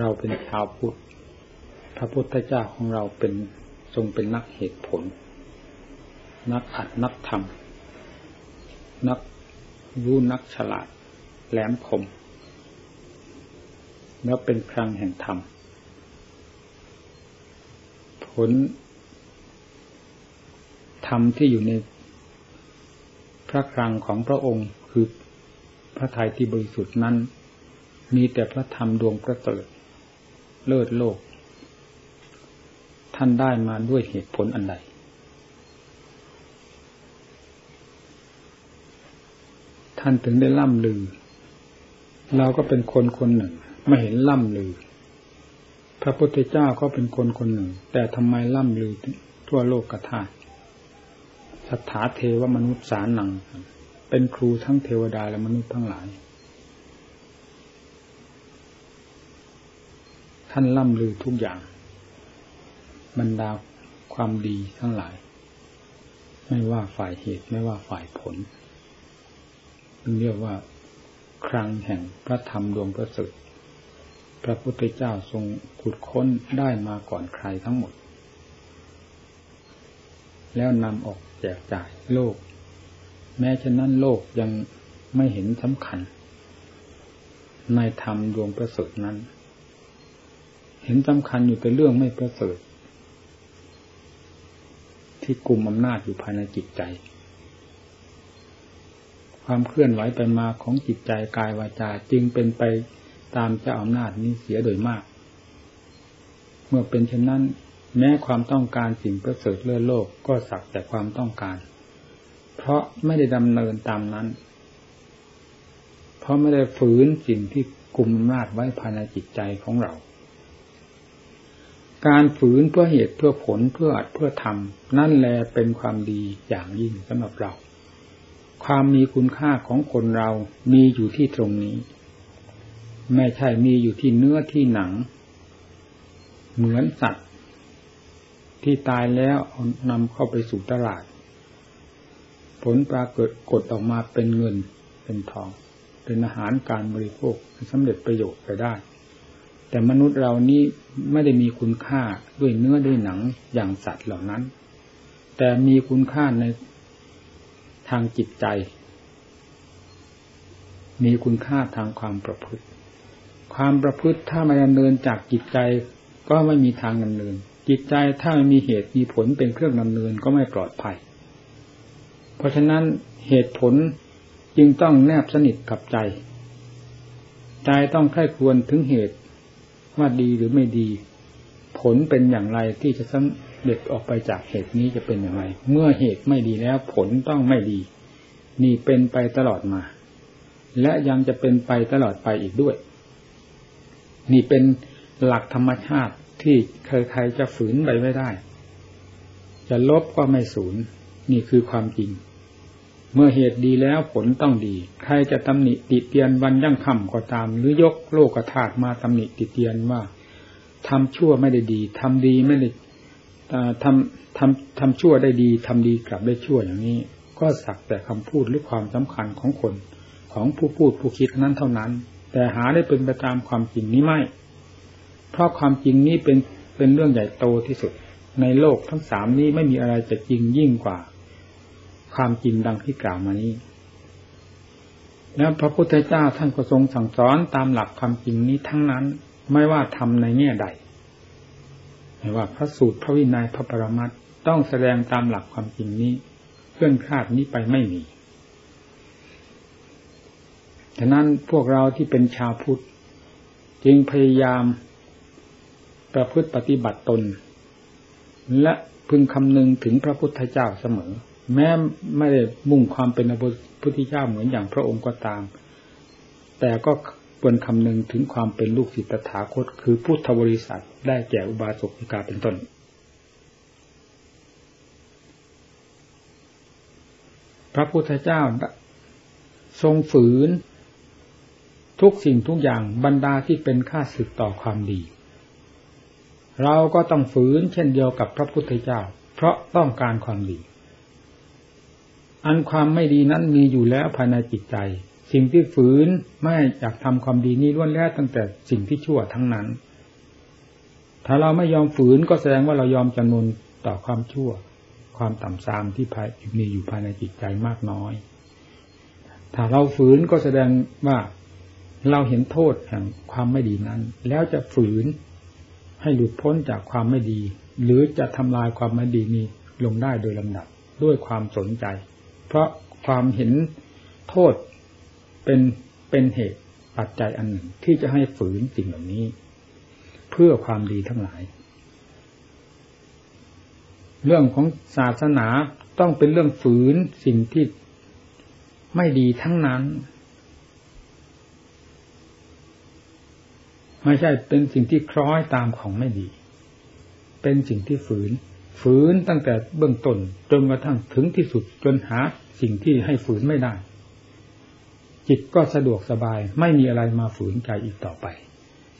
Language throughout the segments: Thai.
เราเป็นชาวพุทธ พระพุทธเจ้าของเราเป็นทรงเป็นนักเหตุผล นักอัดนักทำนักรู้นักฉลาด แหลมคม แล้วเป็นครังแห่งธรรม ผลธรรมที่อยู่ในพระครังของพระองค์คือพระทัยที่บริสุทธิ์นั้น มีแต่พระธรรมดวงประเสริฐ เลิศโลก ท่านได้มาด้วยเหตุผลอันใด ท่านถึงได้ล่ำลือ เราก็เป็นคนคนหนึ่ง ไม่เห็นล่ำลือ พระพุทธเจ้าก็เป็นคนคนหนึ่ง แต่ทำไมล่ำลือทั่วโลกกระทาสัทธาเทวมนุษย์สารนัง เป็นครูทั้งเทวดาและมนุษย์ทั้งหลาย ท่านล่ำลือทุกอย่าง บรรดาความดีทั้งหลาย ไม่ว่าฝ่ายเหตุไม่ว่าฝ่ายผลเรียกว่าครั้งแห่งพระธรรมดวงประเสริฐพระพุทธเจ้าทรงขุดค้นได้มาก่อนใครทั้งหมด แล้วนำออกแจกจ่ายโลก แม้ฉะนั้นโลกยังไม่เห็นสำคัญ ในธรรมดวงประเสริฐนั้น เห็นสำคัญอยู่แต่เรื่องไม่ประเสริฐ ที่กลุ่มอำนาจอยู่ภายในจิตใจ ความเคลื่อนไหวไปมาของจิตใจกายวาจาจึงเป็นไปตามเจ้าอำนาจนี้เสียโดยมาก เมื่อเป็นเช่นนั้น แม้ความต้องการสิ่งประเสริฐเลื่อโลกก็สักแต่ความต้องการ เพราะไม่ได้ดำเนินตามนั้น เพราะไม่ได้ฝืนสิ่งที่กลุ่มอำนาจไว้ภายในจิตใจของเรา การฝืนเพื่อเหตุเพื่อผลเพื่ออัดเพื่อทำนั่นแลเป็นความดีอย่างยิ่งสำหรับเรา ความมีคุณค่าของคนเรามีอยู่ที่ตรงนี้ ไม่ใช่มีอยู่ที่เนื้อที่หนัง เหมือนสัตว์ ที่ตายแล้วนำเข้าไปสู่ตลาด ผลปรากฏกดออกมาเป็นเงินเป็นทอง เป็นอาหารการบริโภคสำเร็จประโยชน์ไปได้ แต่มนุษย์เรานี้ไม่ได้มีคุณค่าด้วยเนื้อด้วยหนังอย่างสัตว์เหล่านั้น แต่มีคุณค่าในทางจิตใจ มีคุณค่าทางความประพฤติ ความประพฤติถ้าไม่ดำเนินจากจิตใจก็ไม่มีทางดำเนิน จิตใจถ้ามีเหตุมีผลเป็นเครื่องดำเนินก็ไม่ปลอดภัย เพราะฉะนั้นเหตุผลจึงต้องแนบสนิทกับใจ ใจต้องใคร่ควรถึงเหตุ ว่าดีหรือไม่ดี ผลเป็นอย่างไรที่จะสำเร็จออกไปจากเหตุนี้จะเป็นอย่างไร เมื่อเหตุไม่ดีแล้ว ผลต้องไม่ดี นี่เป็นไปตลอดมา และยังจะเป็นไปตลอดไปอีกด้วย นี่เป็นหลักธรรมชาติที่ใครๆจะฝืนไปไม่ได้ จะลบก็ไม่สูญนี่คือความจริง เมื่อเหตุดีแล้วผลต้องดี ใครจะตำหนิติเตียนวันยั่งคำก็ตาม หรือยกโลกธาตุมาตำหนิติเตียนว่าทำชั่วไม่ได้ดีทำดีไม่ได้ทำทำทำชั่วได้ดีทำดีกลับได้ชั่วอย่างนี้ ก็สักแต่คำพูดหรือความสำคัญของคนของผู้พูดผู้คิดนั้นเท่านั้น แต่หาได้เป็นไปตามความจริงนี้ไม่ เพราะความจริงนี้เป็นเป็นเรื่องใหญ่โตที่สุด ในโลกทั้งสามนี้ไม่มีอะไรจะจริงยิ่งกว่า ความจริงดังที่กล่าวมานี้ แล้วพระพุทธเจ้าท่านก็ทรงสั่งสอนตามหลักความจริงนี้ทั้งนั้น ไม่ว่าทำในแง่ใดไม่ว่าพระสูตรพระวินัยพระปรมัตต้องแสดงตามหลักความจริงนี้เคลื่อนคลาดนี้ไปไม่มีฉะนั้นพวกเราที่เป็นชาวพุทธจึงพยายามประพฤติปฏิบัติตน และพึงคำนึงถึงพระพุทธเจ้าเสมอ แม้ไม่ได้มุ่งความเป็นพระพุทธเจ้าเหมือนอย่างพระองค์ก็ตาม แต่ก็ควรคำนึงถึงความเป็นลูกศิษย์ตถาคต คือพุทธบริษัทได้แก่อุบาสกอิกาเป็นต้น พระพุทธเจ้าทรงฝืน ทุกสิ่งทุกอย่างบรรดาที่เป็นค่าศึกต่อความดี เราก็ต้องฝืนเช่นเดียวกับพระพุทธเจ้า เพราะต้องการความดี อันความไม่ดีนั้นมีอยู่แล้วภายในจิตใจ สิ่งที่ฝืนไม่อยากทำความดีนี้ล้วนแล้วตั้งแต่สิ่งที่ชั่วทั้งนั้น ถ้าเราไม่ยอมฝืนก็แสดงว่าเรายอมจำนวนต่อความชั่ว ความต่ำทรามที่มีอยู่ภายในจิตใจมากน้อย ถ้าเราฝืนก็แสดงว่าเราเห็นโทษแห่งความไม่ดีนั้น แล้วจะฝืนให้หลุดพ้นจากความไม่ดี หรือจะทำลายความไม่ดีนี้ลงได้โดยลำดับด้วยความสนใจ เพราะความเห็นโทษเป็นเป็นเหตุปัจจัยอันหนึ่งที่จะให้ฝืนสิ่งเหล่านี้ เพื่อความดีทั้งหลาย เรื่องของศาสนาต้องเป็นเรื่องฝืนสิ่งที่ไม่ดีทั้งนั้น ไม่ใช่เป็นสิ่งที่คล้อยตามของไม่ดี เป็นสิ่งที่ฝืน ฝืนตั้งแต่เบื้องต้นจนกระทั่งถึงที่สุดจนหาสิ่งที่ให้ฝืนไม่ได้ จิตก็สะดวกสบายไม่มีอะไรมาฝืนใจอีกต่อไป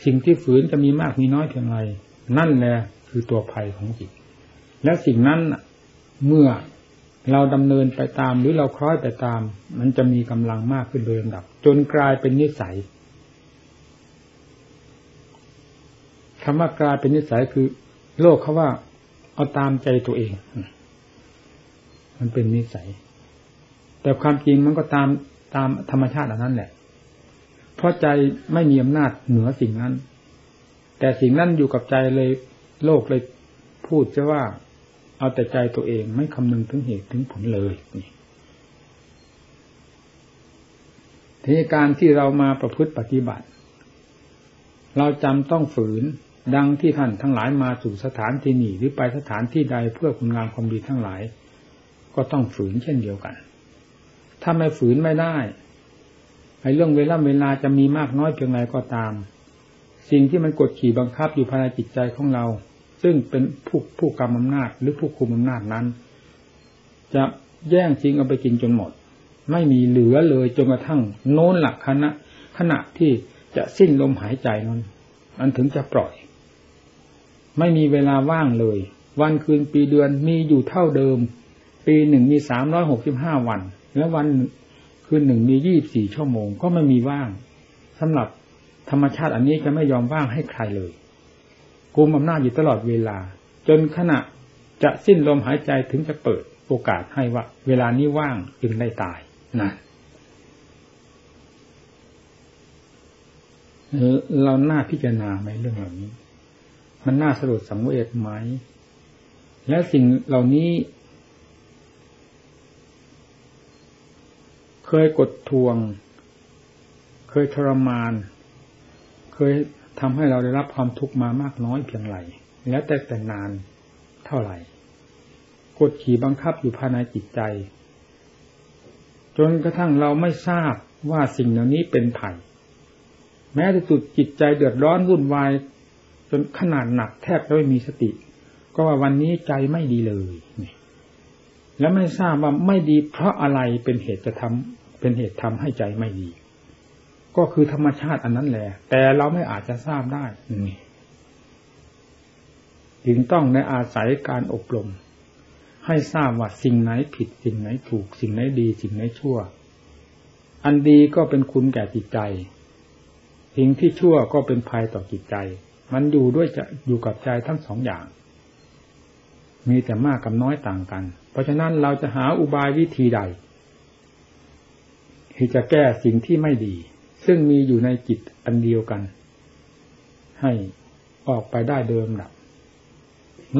สิ่งที่ฝืนจะมีมากมีน้อยเพียงไรนั่นแหละคือตัวภัยของจิต และสิ่งนั้นเมื่อเราดำเนินไปตามหรือเราคล้อยไปตาม มันจะมีกำลังมากขึ้นโดยลำดับ จนกลายเป็นนิสัยคำว่ากลายเป็นนิสัยคือ โลกเขาว่า เอาตามใจตัวเอง มันเป็นนิสัย แต่ความจริงมันก็ตามตามธรรมชาติอันนั้นแหละ เพราะใจไม่มีอำนาจเหนือสิ่งนั้น แต่สิ่งนั้นอยู่กับใจเลยโลกเลยพูดจะว่า เอาแต่ใจตัวเองไม่คำนึงถึงเหตุถึงผลเลยนี่ทีนี้การที่เรามาประพฤติปฏิบัติ เราจำต้องฝืน ดังที่ท่านทั้งหลายมาสู่สถานที่นี้หรือไปสถานที่ใดเพื่อคุณงามความดีทั้งหลาย ก็ต้องฝืนเช่นเดียวกัน ถ้าไม่ฝืนไม่ได้ไอ้เรื่องเวลาเวลาจะมีมากน้อยเพียงไรก็ตาม สิ่งที่มันกดขี่บังคับอยู่ภายในจิตใจของเรา ซึ่งเป็นผู้ผู้กรรมอำนาจหรือผู้คุมอำนาจนั้น จะแย่งจริงเอาไปกินจนหมด ไม่มีเหลือเลยจนกระทั่งโน้นหลักคณะขณะที่จะสิ้นลมหายใจนั้นมันถึงจะปล่อย ไม่มีเวลาว่างเลย วันคืนปีเดือนมีอยู่เท่าเดิม ปีหนึ่งมีสามร้อยหกสิบห้าวัน แล้ววันคืนหนึ่งมียี่บสี่ชั่วโมงก็ไม่มีว่างสำหรับธรรมชาติอันนี้จะไม่ยอมว่างให้ใครเลยกุมอำนาจอยู่ตลอดเวลา จนขณะจะสิ้นลมหายใจถึงจะเปิดโอกาสให้ว่า เวลานี้ว่างจึงได้ตายนะเราหน้าพิจารณาไหมเรื่องเหล่านี้ มันน่าสลดสังเวชไหม และสิ่งเหล่านี้ เคยกดทวง เคยทรมาน เคยทำให้เราได้รับความทุกข์มามากน้อยเพียงไรแล้วแต่แต่นานเท่าไหร่กดขี่บังคับอยู่ภายในจิตใจ จนกระทั่งเราไม่ทราบว่าสิ่งเหล่านี้เป็นไผ่แม้ที่สุดจิตใจเดือดร้อนวุ่นวาย นขนาดหนักแทบจะไม่มีสติ ก็ว่าวันนี้ใจไม่ดีเลยแล้วไม่ทราบว่าไม่ดีเพราะอะไรเป็นเหตุจะทำเป็นเหตุทำให้ใจไม่ดี ก็คือธรรมชาติอันนั้นแหละ แต่เราไม่อาจจะทราบได้นี่จึงต้องในอาศัยการอบรม ให้ทราบว่าสิ่งไหนผิด สิ่งไหนถูก สิ่งไหนดี สิ่งไหนชั่ว อันดีก็เป็นคุณแก่จิตใจ สิ่งที่ชั่วก็เป็นภัยต่อจิตใจ มันอยู่ด้วยจะอยู่กับใจทั้งสองอย่าง มีแต่มากกับน้อยต่างกัน เพราะฉะนั้นเราจะหาอุบายวิธีใด ที่จะแก้สิ่งที่ไม่ดี ซึ่งมีอยู่ในจิตอันเดียวกัน ให้ออกไปได้เดิมดับ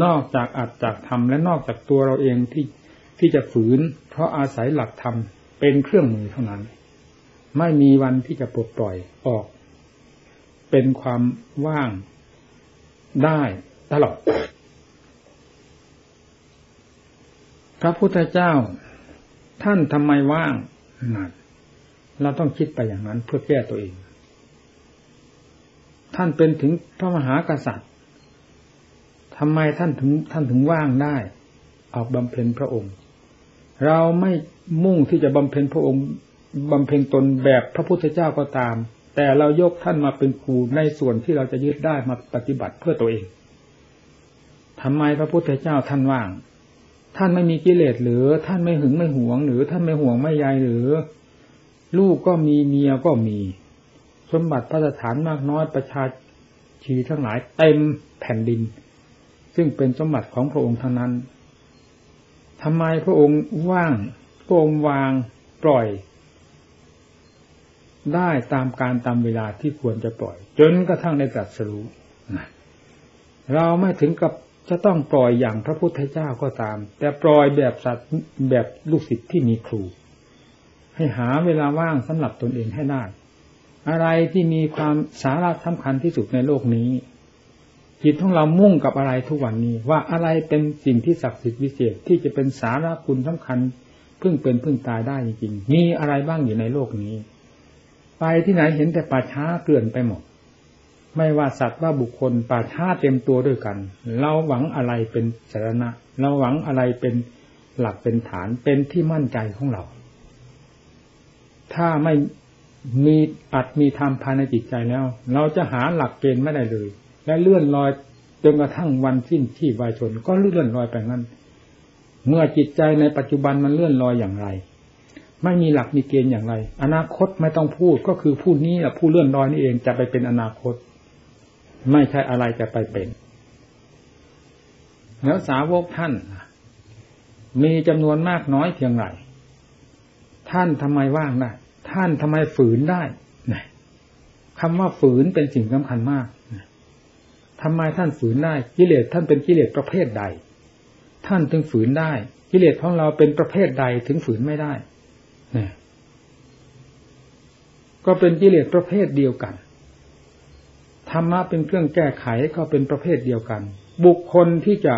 นอกจากอัดจากทำและนอกจากตัวเราเองที่ที่จะฝืน เพราะอาศัยหลักธรรมเป็นเครื่องมือเท่านั้น ไม่มีวันที่จะปลดปล่อยออก เป็นความว่าง ได้ตลอด พระพุทธเจ้า ท่านทำไมว่างนั่นเราต้องคิดไปอย่างนั้นเพื่อแก้ตัวเอง ท่านเป็นถึงพระมหากษัตริย์ทำไมท่านถึงท่านถึงว่างได้ ออกบำเพ็ญพระองค์ เราไม่มุ่งที่จะบำเพ็ญพระองค์บำเพ็ญตนแบบพระพุทธเจ้าก็ตาม แต่เรายกท่านมาเป็นครูในส่วนที่เราจะยึดได้มาปฏิบัติเพื่อตัวเองทำไมพระพุทธเจ้าท่านว่าง ท่านไม่มีกิเลสหรือ ท่านไม่หึงไม่หวง หรือท่านไม่ห่วงไม่ใยหรือ ลูกก็มีเมียก็มี สมบัติพระสถานมากน้อยประชาชีทั้งหลายเต็มแผ่นดิน ซึ่งเป็นสมบัติของพระองค์ทั้งนั้นทำไมพระองค์ว่างพระองค์วางปล่อย ได้ตามการตามเวลาที่ควรจะปล่อย จนกระทั่งได้ตรัสรู้เราไม่ถึงกับจะต้องปล่อยอย่างพระพุทธเจ้าก็ตาม แต่ปล่อยแบบสัตว์แบบลูกศิษย์ที่มีครู ให้หาเวลาว่างสำหรับตนเองให้ได้ อะไรที่มีความสาระสำคัญที่สุดในโลกนี้จิตของเรามุ่งกับอะไรทุกวันนี้ ว่าอะไรเป็นสิ่งที่ศักดิ์สิทธิ์วิเศษที่จะเป็นสาระคุณสำคัญ พึ่งเป็นพึ่งตายได้จริงๆมีอะไรบ้างอยู่ในโลกนี้ ไปที่ไหนเห็นแต่ป่าช้าเกลื่อนไปหมด ไม่ว่าสัตว์ว่าบุคคลป่าช้าเต็มตัวด้วยกัน เราหวังอะไรเป็นสาระเราหวังอะไรเป็นหลักเป็นฐานเป็นที่มั่นใจของเรา ถ้าไม่มีอัดมีธรรมภายในจิตใจแล้ว เราจะหาหลักเกณฑ์ไม่ได้เลย และเลื่อนลอยจนกระทั่งวันสิ้นที่วายชนก็เลื่อนลอยไปนั้น เมื่อจิตใจในปัจจุบันมันเลื่อนลอยอย่างไร ไม่มีหลักมีเกณฑ์อย่างไร อนาคตไม่ต้องพูดก็คือผู้นี้แหละผู้เลื่อนลอยนี่เองจะไปเป็นอนาคต ไม่ใช่อะไรจะไปเป็น แล้วสาวกท่าน มีจำนวนมากน้อยเพียงไรท่านทำไมว่างได้ท่านทำไมฝืนได้คำว่าฝืนเป็นสิ่งสำคัญมากทำไมท่านฝืนได้กิเลสท่านเป็นกิเลสประเภทใด ท่านถึงฝืนได้ กิเลสของเราเป็นประเภทใดถึงฝืนไม่ได้เนี่ย ก็เป็นกิเลสประเภทเดียวกันธรรมะเป็นเครื่องแก้ไขก็เป็นประเภทเดียวกัน บุคคลที่จะ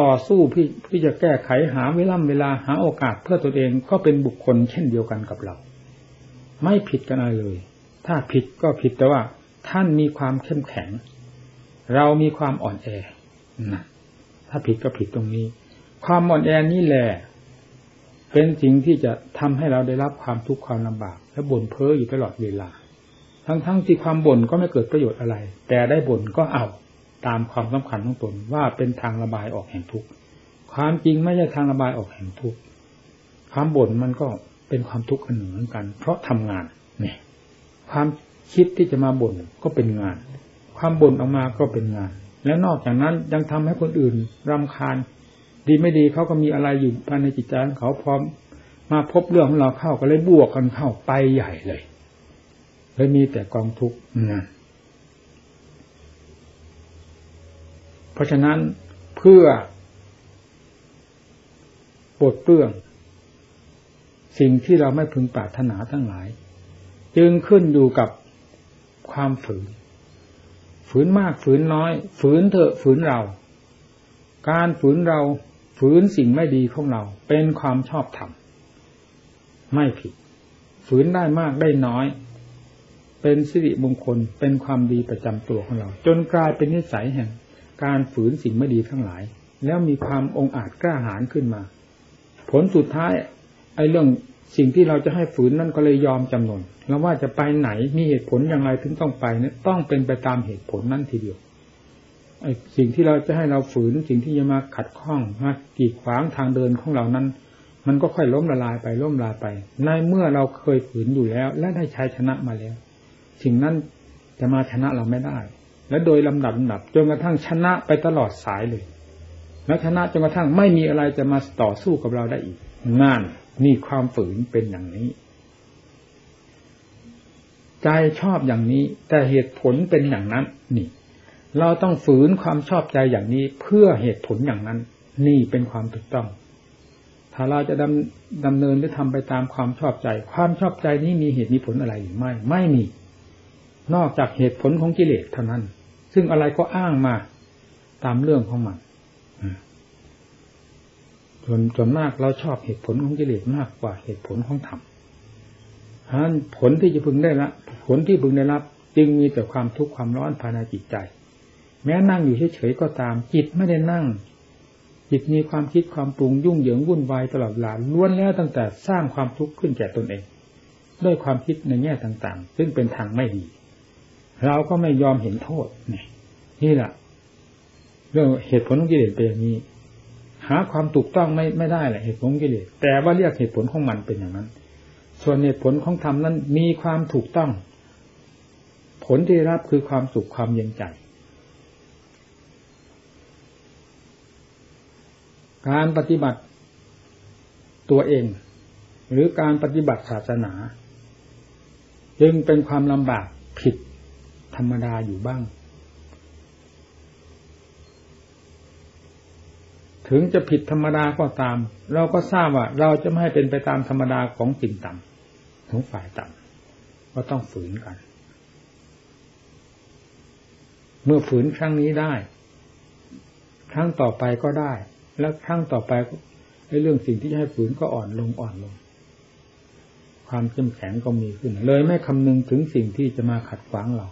ต่อสู้พี่ที่จะแก้ไขหาเวลาเวลาหาโอกาสเพื่อตนเองก็เป็นบุคคลเช่นเดียวกันกับเรา ไม่ผิดกันอะไรเลย ถ้าผิดก็ผิดแต่ว่า ท่านมีความเข้มแข็ง เรามีความอ่อนแอนะถ้าผิดก็ผิดตรงนี้ ความอ่อนแอนี่แหละเป็นสิ่งที่จะทำให้เราได้รับความทุกข์ความลำบาก และบ่นเพ้ออยู่ตลอดเวลา ทั้งๆทที่ความบ่นก็ไม่เกิดประโยชน์อะไร แต่ได้บ่นก็เอาตามความสำคัญของตนว่าเป็นทางระบายออกแห่งทุกข์ความจริงไม่ใช่ทางระบายออกแห่งทุกข์ความบ่นมันก็เป็นความทุกข์อันหนึ่งเหมือนกัน เพราะทำงานเนี่ยความคิดที่จะมาบ่นก็เป็นงาน ความบ่นออกมาก็เป็นงาน แล้วนอกจากนั้นยังทำให้คนอื่นรำคาญ ดีไม่ดีเขาก็มีอะไรอยู่ภายในจิตใจของเขาพร้อม มาพบเรื่องของเราเข้าก็เลยบวกกันเข้าไปใหญ่เลยเลยมีแต่กองทุกข์นะเพราะฉะนั้นเพื่อปลดเปลื้อง สิ่งที่เราไม่พึงปรารถนาทั้งหลาย จึงขึ้นอยู่กับความฝืน ฝืนมากฝืนน้อย ฝืนเถอะฝืนเรา การฝืนเราฝืนสิ่งไม่ดีของเรา เป็นความชอบธรรม ไม่ผิด ฝืนได้มากได้น้อย เป็นสิริมงคลเป็นความดีประจำตัวของเรา จนกลายเป็นนิสัยแห่ง การฝืนสิ่งไม่ดีทั้งหลาย แล้วมีความองอาจกล้าหาญขึ้นมา ผลสุดท้ายไอ้เรื่องสิ่งที่เราจะให้ฝืนนั่นก็เลยยอมจำนนแล้วว่าจะไปไหนมีเหตุผลอย่างไรถึงต้องไปเนี่ยต้องเป็นไปตามเหตุผลนั่นทีเดียวไอ้สิ่งที่เราจะให้เราฝืนสิ่งที่จะมาขัดข้องมากีดขวางทางเดินของเรานั้น มันก็ค่อยล้มละลายไปล้มละลายไปในเมื่อเราเคยฝืนอยู่แล้ว และได้ชัยชนะมาแล้วสิ่งนั้นจะมาชนะเราไม่ได้ และโดยลำดับลำดับจนกระทั่งชนะไปตลอดสายเลย แล้วชนะจนกระทั่งไม่มีอะไรจะมาต่อสู้กับเราได้อีกนั่นนี่ความฝืนเป็นอย่างนี้ ใจชอบอย่างนี้ แต่เหตุผลเป็นอย่างนั้น นี่ เราต้องฝืนความชอบใจอย่างนี้เพื่อเหตุผลอย่างนั้น นี่เป็นความถูกต้อง ถ้าเราจะดำดำเนินหรือทำไปตามความชอบใจ ความชอบใจนี้มีเหตุมีผลอะไรหรือไม่ ไม่มี นอกจากเหตุผลของกิเลสเท่านั้น ซึ่งอะไรก็อ้างมาตามเรื่องของมันจนจนมากเราชอบเหตุผลของกิเลสมากกว่าเหตุผลของธรรมฉะนั้นผลที่จะพึงได้รับผลที่พึงได้รับ จึงมีแต่ความทุกข์ความร้อนภายในจิตใจ แม้นั่งอยู่เฉยๆก็ตาม จิตไม่ได้นั่ง จิตมีความคิดความปรุงยุ่งเหยิงวุ่นวายตลอดเวลาล้วนแล้วตั้งแต่สร้างความทุกข์ขึ้นแก่ตนเอง ด้วยความคิดในแง่ต่างๆ ซึ่งเป็นทางไม่ดี เราก็ไม่ยอมเห็นโทษนี่นี่แหละเรื่องเหตุผลของกิเลสเป็นอย่างนี้ หาความถูกต้องไม่ไม่ได้แหละเหตุผลของกิเลสแต่ว่าเรียกเหตุผลของมันเป็นอย่างนั้น ส่วนเหตุผลของธรรมนั้นมีความถูกต้อง ผลที่รับคือความสุขความเย็นใจ การปฏิบัติตัวเอง หรือการปฏิบัติศาสนา จึงเป็นความลำบากผิดธรรมดาอยู่บ้าง ถึงจะผิดธรรมดาก็ตาม เราก็ทราบว่า เราจะไม่ให้เป็นไปตามธรรมดาของสิ่งต่ำของฝ่ายต่ำก็ต้องฝืนกัน เมื่อฝืนครั้งนี้ได้ ครั้งต่อไปก็ได้ แล้วครั้งต่อไปเรื่องสิ่งที่ให้ฝืนก็อ่อนลงอ่อนลง ความเข้มแข็งก็มีขึ้น เลยไม่คำนึงถึงสิ่งที่จะมาขัดขวางเรา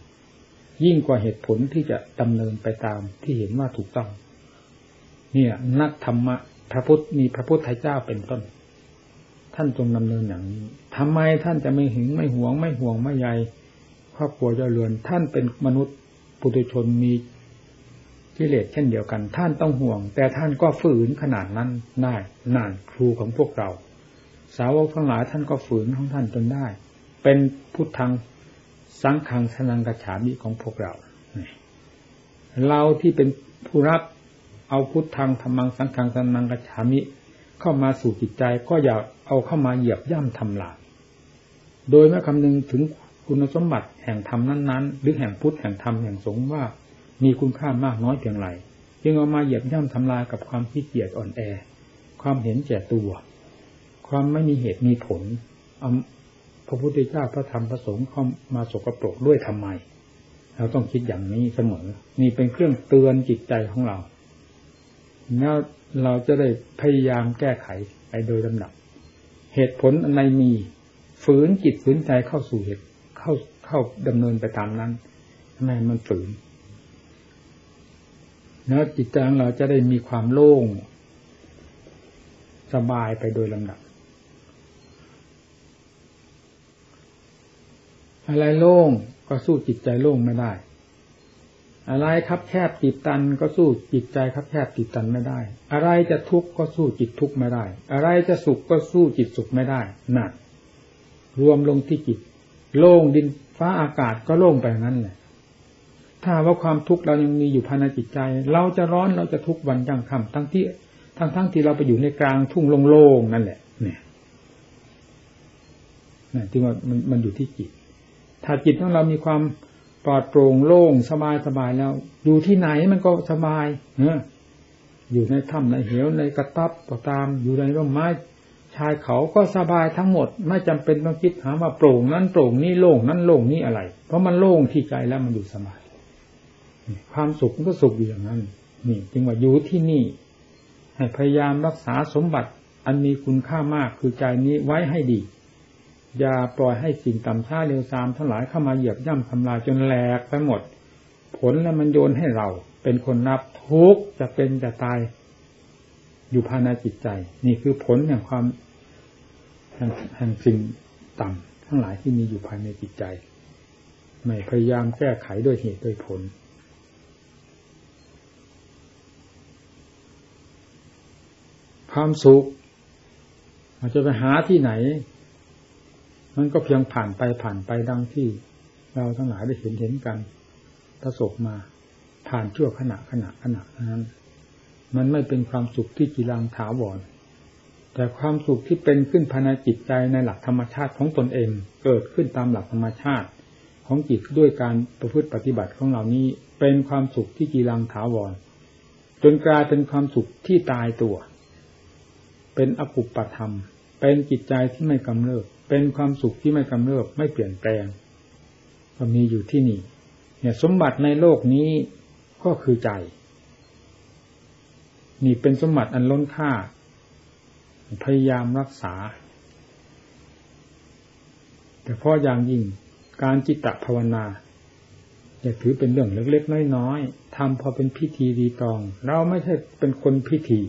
ยิ่งกว่าเหตุผลที่จะดำเนินไปตามที่เห็นว่าถูกต้อง เนี่ย นักธรรมะพระพุทธมีพระพุทธเจ้าเป็นต้น ท่านจงดำเนินอย่างนี้ทำไมท่านจะไม่หึงไม่หวง ไม่ห่วงไม่ใยครอบครัวเจ้าเรือน ท่านเป็นมนุษย์ปุถุชนมี กิเลสเช่นเดียวกัน ท่านต้องห่วง แต่ท่านก็ฝืนขนาดนั้นได้นานครูของพวกเรา สาวกทั้งหลายท่านก็ฝืนของท่านจนได้ เป็นพุทธังสังขังสนังกระฉามิของพวกเรา เราที่เป็นผู้รับเอาพุทธังธรรมังสังขังสนังกระฉามิ เข้ามาสู่จิตใจก็อย่าเอาเข้ามาเหยียบย่ำทำลายโดยไม่คำนึงถึงคุณสมบัติแห่งธรรมนั้นๆ หรือแห่งพุทธแห่งธรรมแห่งสงฆ์ว่า มีคุณค่ามากน้อยเพียงไรจึงเอามาเหยียบย่ำทำลายกับความขี้เกียจอ่อนแอ ความเห็นแก่ตัว ความไม่มีเหตุมีผลพระพุทธเจ้าพระธรรมพระสงฆ์เข้ามาสกปรกด้วยทำไม เราต้องคิดอย่างนี้เสมอ นี่เป็นเครื่องเตือนจิตใจของเรา แล้วเราจะได้พยายามแก้ไขไปโดยลำดับ เหตุผลอะไรมีฝืนจิตฝืนใจเข้าสู่เหตุเข้าเข้าดำเนินไปตามนั้นทำไมมันฝืน แล้วจิตใจของเราจะได้มีความโล่ง สบายไปโดยลำดับ อะไรโล่งก็สู้จิตใจโล่งไม่ได้ อะไรครับแคบจิตตันก็สู้จิตใจครับแคบจิตตันไม่ได้ อะไรจะทุกข์ก็สู้จิตทุกข์ไม่ได้ อะไรจะสุขก็สู้จิตสุขไม่ได้นั่นรวมลงที่จิต โล่งดินฟ้าอากาศก็โล่งไปนั้นแหละ ถ้าว่าความทุกข์เรายังมีอยู่ภายในจิตใจ เราจะร้อนเราจะทุกข์วันยังค่ำทั้งที่ทั้งทั้งที่เราไปอยู่ในกลางทุ่งโล่งๆนั่นแหละ เนี่ยนี่ที่ว่ามันมันอยู่ที่จิต ถ้าจิตของเรามีความปลอดโปร่งโล่งสบายสบายแล้ว อยู่ที่ไหนมันก็สบายเนออยู่ในถ้ำในเหวในกระตับก็ตาม อยู่ในร่มไม้ชายเขาก็สบายทั้งหมด ไม่จำเป็นต้องคิดหาว่าโปร่งนั้นโปร่งนี้โล่งนั้นโล่งนี้อะไร เพราะมันโล่งที่ใจแล้วมันอยู่สบาย ความสุขมันก็สุขอย่างนั้น นี่ จึงว่าอยู่ที่นี่ ให้พยายามรักษาสมบัติ อันมีคุณค่ามากคือใจนี้ไว้ให้ดี อย่าปล่อยให้สิ่งต่ำช้าเร็วซามทั้งหลายเข้ามาเหยียบย่ำทำลายจนแหลกไปหมด ผลแล้วมันโยนให้เรา เป็นคนนับทุกจะเป็นจะตายอยู่ภายในจิตใจ นี่คือผลแห่งความแห่งสิ่งต่ำทั้งหลายที่มีอยู่ภายในจิตใจ ไม่พยายามแก้ไขด้วยเหตุด้วยผล ความสุขอาจจะไปหาที่ไหน มันก็เพียงผ่านไปผ่านไปดังที่ เราทั้งหลายได้เห็นเห็นกันประสบมา ผ่านชั่วขณะขณะขณะนั้น มันไม่เป็นความสุขที่กีรังถาวรแต่ความสุขที่เป็นขึ้นภายในจิตใจในหลักธรรมชาติของตนเองเกิดขึ้นตามหลักธรรมชาติของจิตด้วยการประพฤติปฏิบัติของเหล่านี้ เป็นความสุขที่กีรังถาวรจนกลายเป็นความสุขที่ตายตัว เป็นอกุปปธรรม เป็นจิตใจที่ไม่กำเริบเป็นความสุขที่ไม่กำเริบไม่เปลี่ยนแปลงก็มีอยู่ที่นี่ เนี่ย สมบัติในโลกนี้ก็คือใจ นี่เป็นสมบัติอันล้นค่า พยายามรักษา แต่พออย่างยิ่งการจิตตภาวนาอย่าถือเป็นเรื่องเล็กๆน้อยๆทำพอเป็นพิธีดีตอง เราไม่ใช่เป็นคนพิธี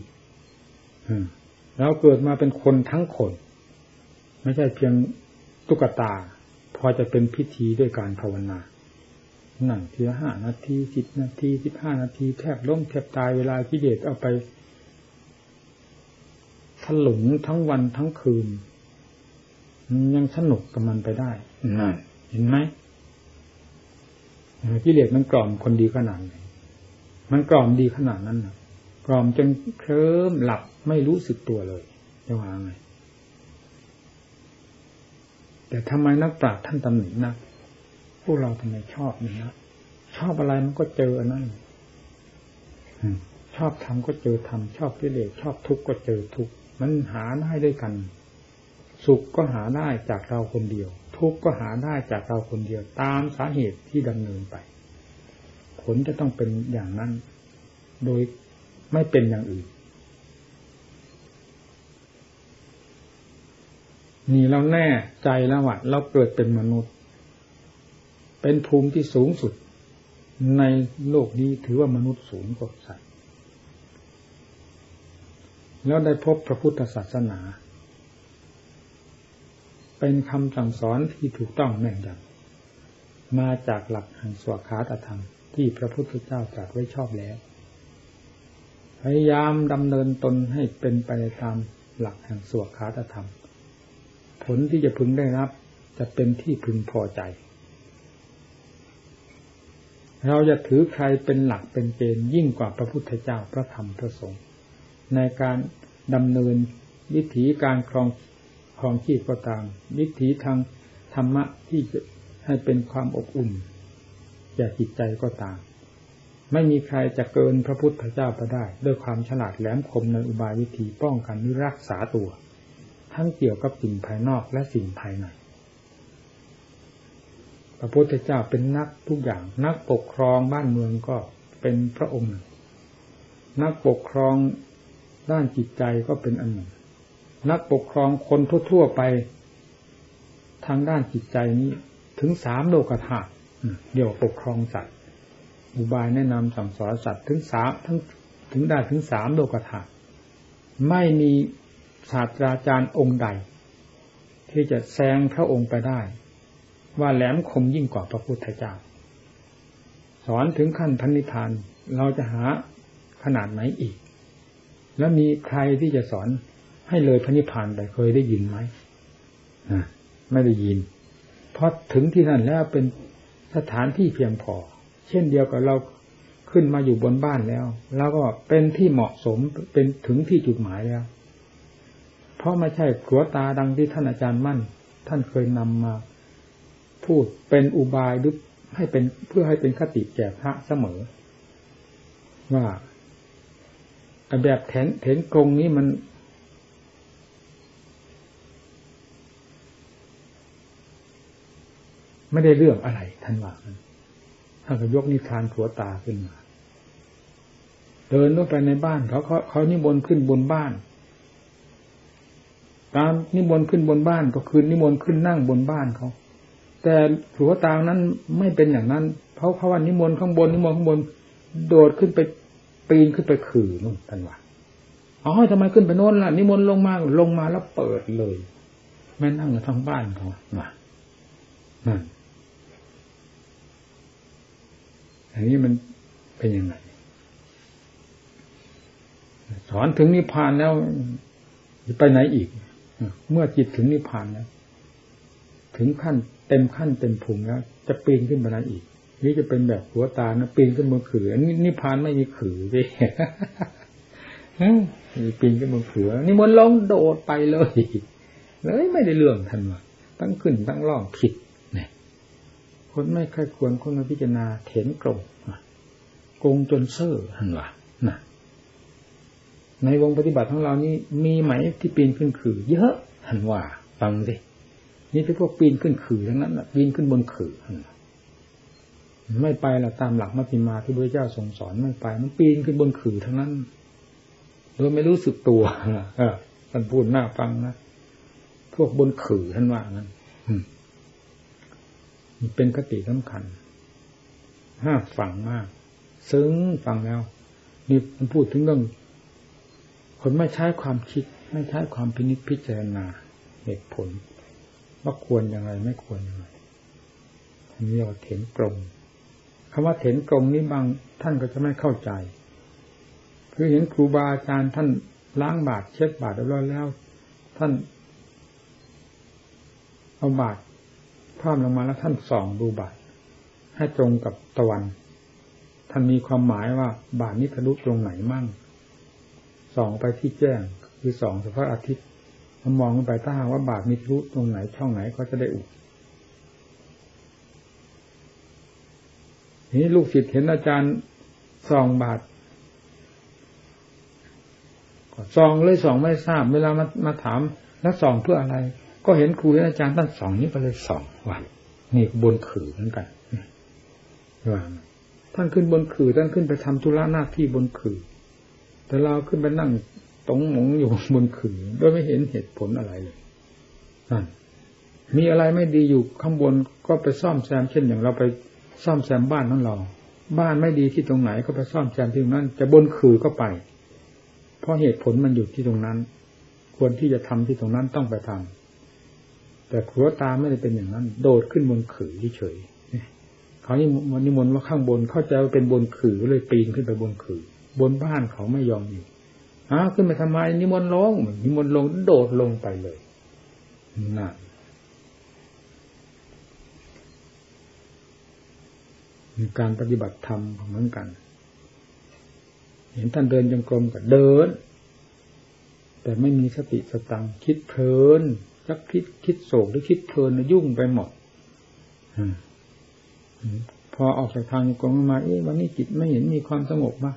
เราเกิดมาเป็นคนทั้งคน ไม่ใช่เพียงตุ๊กตา พอจะเป็นพิธีด้วยการภาวนานั่งทีละห้านาทีสิบนาทีสิบห้านาทีแทบล้มแทบตายเวลากิเลสเอาไปถลุงทั้งวันทั้งคืน ยังสนุกกับมันไปได้นั่นเห็นไหมกิเลสมันกล่อมคนดีขนาดไหนมันกล่อมดีขนาดนั้นนะ กล่อมจนเคลิ้มหลับไม่รู้สึกตัวเลยจะว่าไงแต่ทำไมนักปราชญ์ท่านตำหนินักพวกเราทำไมชอบนี่นะชอบอะไรมันก็เจออันนั้นชอบทำก็เจอทำชอบกิเลสชอบทุกข์ก็เจอทุกข์มันหาได้ด้วยกัน สุขก็หาได้จากเราคนเดียว ทุกข์ก็หาได้จากเราคนเดียว ตามสาเหตุที่ดำเนินไป ผลจะต้องเป็นอย่างนั้น โดย ไม่เป็นอย่างอื่น นี่เราแน่ใจแล้วว่าเราเกิดเป็นมนุษย์ เป็นภูมิที่สูงสุด ในโลกนี้ถือว่ามนุษย์สูงกว่าสัตว์แล้วได้พบพระพุทธศาสนา เป็นคำสั่งสอนที่ถูกต้องแน่นยำมาจากหลักแห่งสวขาตธรรมที่พระพุทธเจ้าตรัสไว้ชอบแล้ว พยายามดำเนินตนให้เป็นไปตามหลักแห่งสวขาตธรรม ผลที่จะพึงได้รับ จะเป็นที่พึงพอใจ เราจะถือใครเป็นหลักเป็นเกณฑ์ยิ่งกว่าพระพุทธเจ้าพระธรรมพระสงฆ์ในการดำเนินวิถีการครองครองชีพก็ตาม วิถีทางธรรมะที่จะให้เป็นความอบอุ่นแก่จิตใจก็ตาม ไม่มีใครจะเกินพระพุทธเจ้าไปได้ ด้วยความฉลาดแหลมคมในอุบายวิธีป้องกันหรือรักษาตัว ทั้งเกี่ยวกับสิ่งภายนอกและสิ่งภายในพระพุทธเจ้าเป็นนักทุกอย่างนักปกครองบ้านเมืองก็เป็นพระองค์ นักปกครองด้านจิตใจก็เป็นอันหนึ่ง นักปกครองคนทั่วๆไปทางด้านจิตใจนี้ถึงสามโลกธาตุเดี๋ยวปกครองสัตว์ อุบายแนะนำสั่งสอนสัตว์ถึงสามทั้งถึงได้ถึงสามโลกธาตุไม่มีศาสตราจารย์องค์ใด ที่จะแซงพระองค์ไปได้ ว่าแหลมคมยิ่งกว่าพระพุทธเจ้า สอนถึงขั้นพันิพานเราจะหาขนาดไหนอีก แล้วมีใครที่จะสอนให้เลยพันิพานไปเคยได้ยินไหมไม่ได้ยิน เพราะถึงที่นั่นแล้วเป็นสถานที่เพียงพอ เช่นเดียวกับเราขึ้นมาอยู่บนบ้านแล้วเราก็เป็นที่เหมาะสมเป็นถึงที่จุดหมายแล้ว เพราะไม่ใช่ขัวตาดังที่ท่านอาจารย์มั่น ท่านเคยนำมา พูดเป็นอุบายหรือให้เป็นเพื่อให้เป็นคติแก่พระเสมอ ว่าแบบแถนเถนกรงนี้มัน ไม่ได้เรื่องอะไรท่านว่า ท่านก็ยกนิทานขัวตาขึ้นมา เดินลงไปในบ้าน เขาเขาเขานิมนต์ขึ้นบนบ้านตามนิมนต์ขึ้นบนบ้านก็คือนิมนต์ขึ้นนั่งบนบ้านเขา แต่หลวตานั้นไม่เป็นอย่างนั้น เพราะเขาว่านิมนต์ข้างบนนิมนต์ข้างบน โดดขึ้นไปปีนขึ้นไปขื่อนู่นท่านว่าอ๋อทำไมขึ้นไปโน้นล่ะ นิมนต์ลงมาลงมาแล้วเปิดเลย แม่นั่งอยู่ทั้งบ้านเขามานั่น อันนี้มันเป็นยังไงสอนถึงนิพพานแล้วไปไหนอีก เมื่อจิตถึงนิพพานแล้วถึงขั้นเต็มขั้นเต็มภูมิแล้วจะปีนขึ้นไปนั้นอีก นี่จะเป็นแบบหัวตานะปีนขึ้นบนขือนี่นิพพานไม่มีขือเลยปีนขึ้นบนขือนี่มันลงโดดไปเลยเลยไม่ได้เรื่องทันว่าตั้งขึ้นตั้งล่องผิด คนไม่ค่อยควรคนมาพิจารณาเถนกรงกงจนเซ่อทันว่านะในวงปฏิบัติของเรานี่มีไหมที่ปีนขึ้นขื่อเยอะหันว่าฟังสินี่เป็นพวกปีนขึ้นขื่อทั้งนั้นปีนขึ้นบนขื่อไม่ไปละตามหลักมัชฌิมาที่พระเจ้าทรงสอนไม่ไป มันปีนขึ้นบนขื่อทั้งนั้นโดยไม่รู้สึกตัวเออท่านพูดหน้าฟังนะพวกบนขื่อท่านว่านั้นมัน เป็นคติสำคัญ ห้าฝังมาก ซึ้งฟังแล้ว นี่มันพูดถึงเรื่อง คนไม่ใช้ความคิด ไม่ใช้ความพินิจพิจารณาเหตุผล ว่าควรอย่างไรไม่ควรอย่างไรอันนี้เราเถนกลมคำว่าเถนกลมนี้บางท่านก็จะไม่เข้าใจคือเห็นครูบาอาจารย์ท่านล้างบาตรเช็ดบาตรแล้วแล้ว ท่านเอาบาท คว่ำลงมาแล้วท่านส่องดูบาทให้ตรงกับตะวัน ท่านมีความหมายว่าบาทนี้ทะลุตรงไหนมั่งส่องไปที่แจ้งคือส่องเฉพาะอาทิตย์มองไปถ้าหากว่าบาทมีทะลุตรงไหนช่องไหนก็จะได้อุนี่ลูกศิษย์เห็นอาจารย์ส่องบาทส่องเลยส่องไม่ทราบ เวลามามาถามแล้วส่องเพื่ออะไร ก็เห็นครูอาจารย์ท่านสองนี้ไปเลยสองว่านี่บนขื่อเหมือนกันว่าท่านขึ้นบนขื่อท่านขึ้นไปทำธุระหน้าที่บนขื่อแต่เราขึ้นไปนั่งตรงหมงอยู่บนขื่อโดยไม่เห็นเหตุผลอะไรเลยนั่นมีอะไรไม่ดีอยู่ข้างบนก็ไปซ่อมแซมเช่นอย่างเราไปซ่อมแซมบ้านของเรา บ้านไม่ดีที่ตรงไหนก็ไปซ่อมแซมที่ตรงนั้น จะบนขื่อก็ไป เพราะเหตุผลมันอยู่ที่ตรงนั้น ควรที่จะทำที่ตรงนั้นต้องไปทำ แต่ขัวตาไม่ได้เป็นอย่างนั้น โดดขึ้นบนขือเฉยเขานี่มันนิมนต์ว่าข้างบนเข้าใจว่าเป็นบนขือเลยปีนขึ้นไปบนขือบนบ้านเขาไม่ยอมอยู่อ้าขึ้นไปทำไมนิมนต์ลงนิมนต์ลงโดดลงไปเลยนั่นการปฏิบัติธรรมเหมือนกัน เห็นท่านเดินจงกรมก็เดิน แต่ไม่มีสติสตังคิดเพลิน สักคิดคิดโศกหรือคิดเพลินยุ่งไปหมดพอออกจากทางจงกรมมาเอ๊ะวันนี้จิตไม่เห็นมีความสงบมา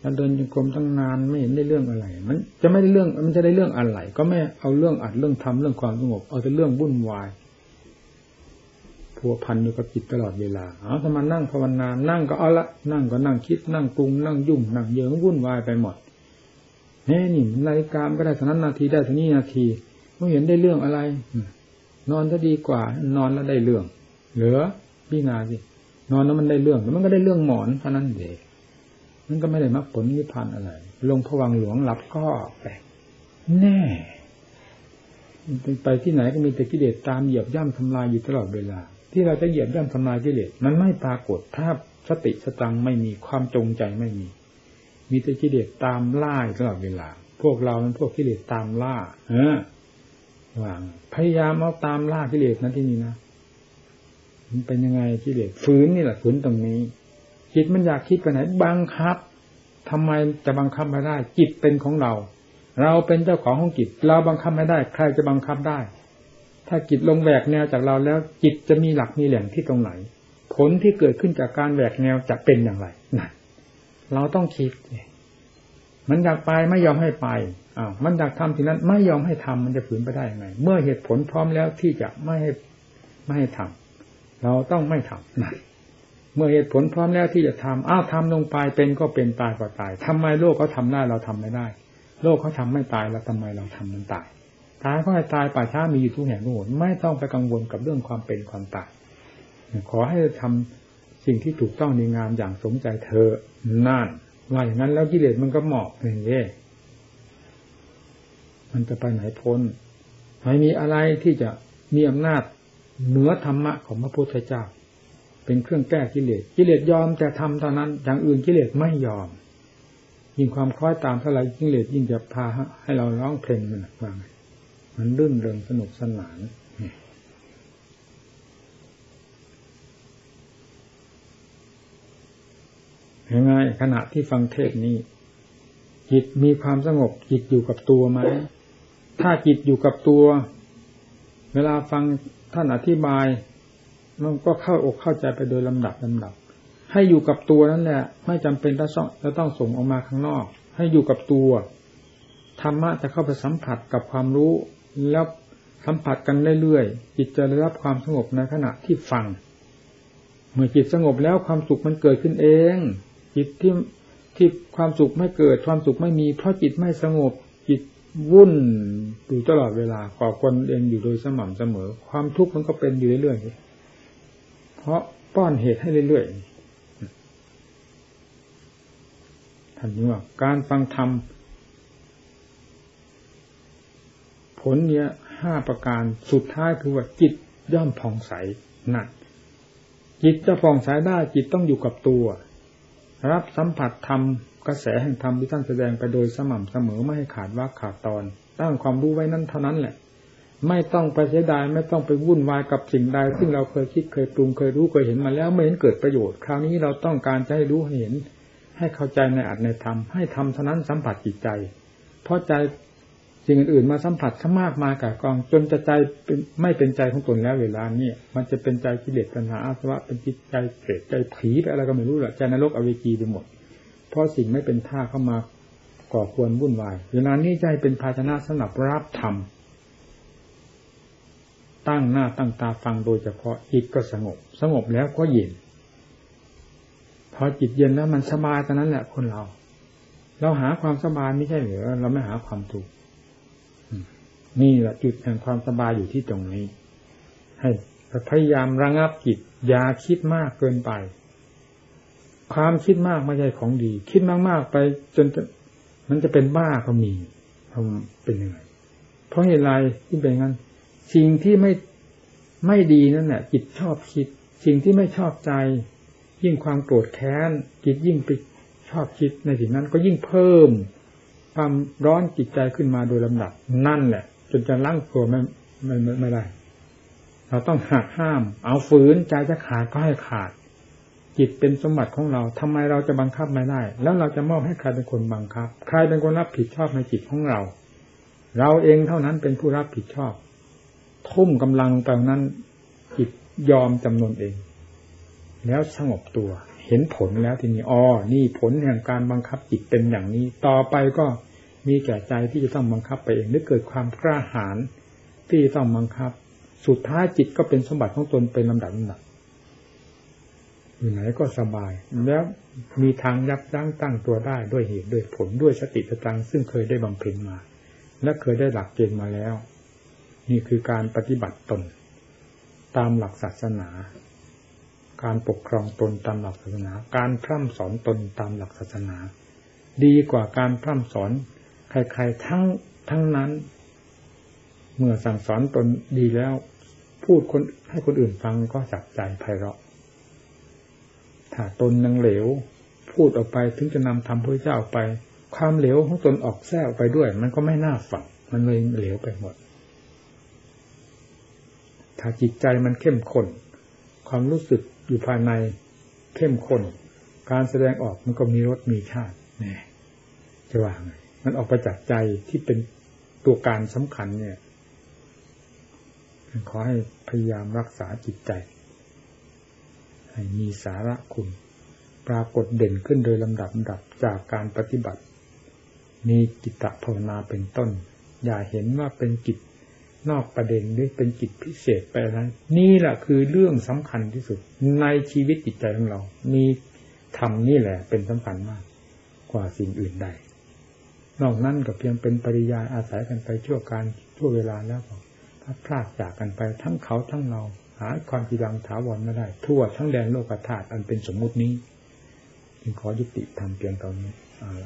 เราเดินจงกรมตั้งนานไม่เห็นได้เรื่องอะไร มันจะไม่ได้เรื่อง มันจะได้เรื่องอะไร ก็ไม่เอาเรื่องอัดเรื่องทำเรื่องความสงบ เอาแต่เรื่องวุ่นวายพัวพันอยู่กับจิตตลอดเวลาเอาถ้ามานั่งภาวนา นั่งก็เอาละนั่งก็นั่งคิดนั่งปรุงนั่งยุ่งนั่งเยิงวุ่นวายไปหมดแน่นี่นาฬิกาก็ได้เท่านั้นนาทีได้เท่านี้นาที ไม่เห็นได้เรื่องอะไร นอนจะดีกว่า นอนแล้วได้เรื่อง เหลือพี่นาสินอนแล้วมันได้เรื่องมันก็ได้เรื่องหมอนเท่านั้นเองมันก็ไม่ได้มรรคผลนิพพานอะไร ลงผวังหลวงหลับก็ไปแน่ไปที่ไหนก็มีแต่กิเลสตามเหยียบย่ำทำลายอยู่ตลอดเวลา ที่เราจะเหยียบย่ำทำลายกิเลสมันไม่ปรากฏถ้าสติสตังไม่มีความจงใจไม่มี มีแต่กิเลสตามล่าตลอดเวลา พวกเรามันพวกกิเลสตามล่า เออ วาง พยายามเอาตามล่ากิเลสนะที่นี่นะมันเป็นยังไงกิเลสฝืนนี่แหละฝืนตรงนี้ จิตมันอยากคิดไปไหนบังคับทำไมจะบังคับไม่ได้ จิตเป็นของเรา เราเป็นเจ้าของของจิต เราบังคับไม่ได้ ใครจะบังคับได้ ถ้าจิตลงแหวกแนวจากเราแล้ว จิตจะมีหลักมีแหล่งที่ตรงไหน ผลที่เกิดขึ้นจากการแหวกแนวจะเป็นอย่างไรนั่นเราต้องคิด มันอยากไปไม่ยอมให้ไปอ้าวมันอยากทำทีนั้นไม่ยอมให้ทำมันจะฝืนไปได้ยังไง เมื่อเหตุผลพร้อมแล้วที่จะไม่ให้ไม่ให้ทำเราต้องไม่ทำนั่นเมื่อเหตุผลพร้อมแล้วที่จะทำอ้าวทำลงไปเป็นก็เป็นตายก็ตายทำไมโลกเขาทาได้เราทำไม่ได้ โลกเขาทาไม่ตายแล้วทำไมเราทำมันตายตายก็ให้ตายป่าช้ามีอยู่ทุกแห่งทุกหนไม่ต้องไปกังวลกับเรื่องความเป็นความตายขอให้ทำสิ่งที่ถูกต้องในงานอย่างสมใจเธอนั่น ว่าอย่างนั้นแล้วกิเลสมันก็หมอบอย่างนี้มันจะไปไหนพ้นไม่มีอะไรที่จะมีอำนาจเหนือธรรมะของพระพุทธเจ้า เป็นเครื่องแก้กิเลสกิเลสยอมจะทำเท่านั้น อย่างอื่นกิเลสไม่ยอม ยิ่งความคล้อยตามเท่าไรกิเลสยิ่งจะพาให้เราร้องเพลงมันว่าไงมันรื่นเริงสนุกสนาน ยังไงขณะที่ฟังเทศนี้ จิตมีความสงบจิตอยู่กับตัวไหมถ้าจิตอยู่กับตัว เวลาฟังท่านอธิบายมันก็เข้าอกเข้าใจไปโดยลำดับลำดับ ให้อยู่กับตัวนั่นแหละไม่จำเป็นจะต้องส่งออกมาข้างนอก ให้อยู่กับตัวธรรมะจะเข้าไปสัมผัสกับความรู้แล้วสัมผัสกันเรื่อยๆจิตจะได้รับความสงบในขณะที่ฟัง เมื่อจิตสงบแล้วความสุขมันเกิดขึ้นเอง จิตที่ที่ความสุขไม่เกิดความสุขไม่มี เพราะจิตไม่สงบจิตวุ่นอยู่ตลอดเวลาก่อคนเองอยู่โดยสม่ำเสมอ ความทุกข์มันก็เป็นอยู่เรื่อยๆเพราะป้อนเหตุให้เรื่อยๆท่านนี้ว่า การฟังธรรมผลเนี้ยห้าประการสุดท้ายคือว่าจิตย่อมผ่องใสนั่นจิตจะผ่องใสได้จิตต้องอยู่กับตัว รับสัมผัสธรรมกระแสแห่งธรรมที่ท่านแสดงไปโดยสม่ำเสมอไม่ให้ขาดว่าขาดตอน ตั้งความรู้ไว้นั้นเท่านั้นแหละ ไม่ต้องไปเสียดายไม่ต้องไปวุ่นวายกับสิ่งใด ซึ่งเราเคยคิดเคยปรุงเคยรู้เคยเห็นมาแล้วไม่เห็นเกิดประโยชน์ คราวนี้เราต้องการจะให้รู้เห็น ให้เข้าใจในอัตในธรรมให้ทำเท่านั้นสัมผัสจิตใจ เพราะใจ สิ่งอื่นๆมาสัมผัสซะมากมายกับกอง จนจะใจเป็นไม่เป็นใจของตนแล้วเวลานี้มันจะเป็นใจกิเลสปัญหาอาสวะเป็นจิตใจเปรตใจผีไปอะไรก็ไม่รู้แหละใจนรกอเวจีไปหมด เพราะสิ่งไม่เป็นท่าเข้ามาก่อควรวุ่นวาย เวลานี้ใจเป็นภาชนะสำหรับรับธรรมตั้งหน้าตั้งตาฟังโดยเฉพาะจิตก็สงบ สงบแล้วก็เย็นพอจิตเย็นแล้วมันสบายตอนนั้นแหละคนเรา เราหาความสบายไม่ใช่หรือเราไม่หาความถูก นี่แหละจุดแห่งความสบายอยู่ที่ตรงนี้ ให้พยายามระงับจิตอย่าคิดมากเกินไป ความคิดมากไม่ใช่ของดี คิดมากๆไปจนมันจะเป็นบ้าก็มีทำเป็นยังไงเพราะเหตุไรที่เป็นงั้น สิ่งที่ไม่ไม่ดีนั่นแหละจิตชอบคิด สิ่งที่ไม่ชอบใจ ยิ่งความโกรธแค้นจิตยิ่งไปชอบคิดในสิ่งนั้นก็ยิ่งเพิ่ม ความร้อนจิตใจขึ้นมาโดยลำดับนั่นแหละ จนจะล้างตัวไม่ไม่ไม่ไม่ได้ เราต้องหักห้าม เอาฝืนใจจะขาดก็ให้ขาด จิตเป็นสมบัติของเราทำไมเราจะบังคับไม่ได้ แล้วเราจะมอบให้ใครเป็นคนบังคับ ใครเป็นคนรับผิดชอบในจิตของเรา เราเองเท่านั้นเป็นผู้รับผิดชอบ ทุ่มกำลังไปนั้นจิตยอมจำนวนเอง แล้วสงบตัว เห็นผลแล้วทีนี้อ๋อนี่ผลแห่งการบังคับจิตเป็นอย่างนี้ ต่อไปก็ มีแก่ใจที่จะต้องบังคับไปเองหรือเกิดความกล้าหาญที่ต้องบังคับ สุดท้ายจิตก็เป็นสมบัติของตนเป็นลำดับลำดับอยู่ไหนก็สบาย แล้วมีทางยับยั้งตั้งตัวได้ด้วยเหตุด้วยผลด้วยสติสตังซึ่งเคยได้บำเพ็ญมา และเคยได้หลักเกณฑ์มาแล้ว นี่คือการปฏิบัติตน ตามหลักศาสนา การปกครองตนตามหลักศาสนา การพร่ำสอนตนตามหลักศาสนา ดีกว่าการพร่ำสอน ใครๆทั้งทั้งนั้น เมื่อสั่งสอนตนดีแล้ว พูดคนให้คนอื่นฟังก็จับใจไพเราะ ถ้าตนยังเหลว พูดออกไปถึงจะนำธรรมพระเจ้าไป ความเหลวของตนออกแทรกไปด้วย มันก็ไม่น่าฝังมันเลยเหลวไปหมด ถ้าจิตใจมันเข้มข้นความรู้สึกอยู่ภายในเข้มข้นการแสดงออกมันก็มีรสมีชาตินี่จะว่าไง มันออกไปจากใจที่เป็นตัวการสำคัญเนี่ยขอให้พยายามรักษาจิตใจ ให้มีสาระคุณ ปรากฏเด่นขึ้นโดยลำดับดับจากการปฏิบัติ มีจิตตภาวนาเป็นต้น อย่าเห็นว่าเป็นจิตนอกประเด็นหรือเป็นจิตพิเศษไปอะไรนี่แหละคือเรื่องสำคัญที่สุด ในชีวิตจิตใจของเรา มีธรรมนี่แหละ เป็นสำคัญมาก กว่าสิ่งอื่นใด นอกนั้นก็เพียงเป็นปริยายอาศัยกันไปชั่วการชั่วเวลาแล้วก็พลาดจากกันไปทั้งเขาทั้งเรา หาความกีรังถาวรไม่ได้ ทั่วทั้งแดนโลกธาตุอันเป็นสมมุตินี้จึงขอยุติทำเพียงตอนนี้อ่า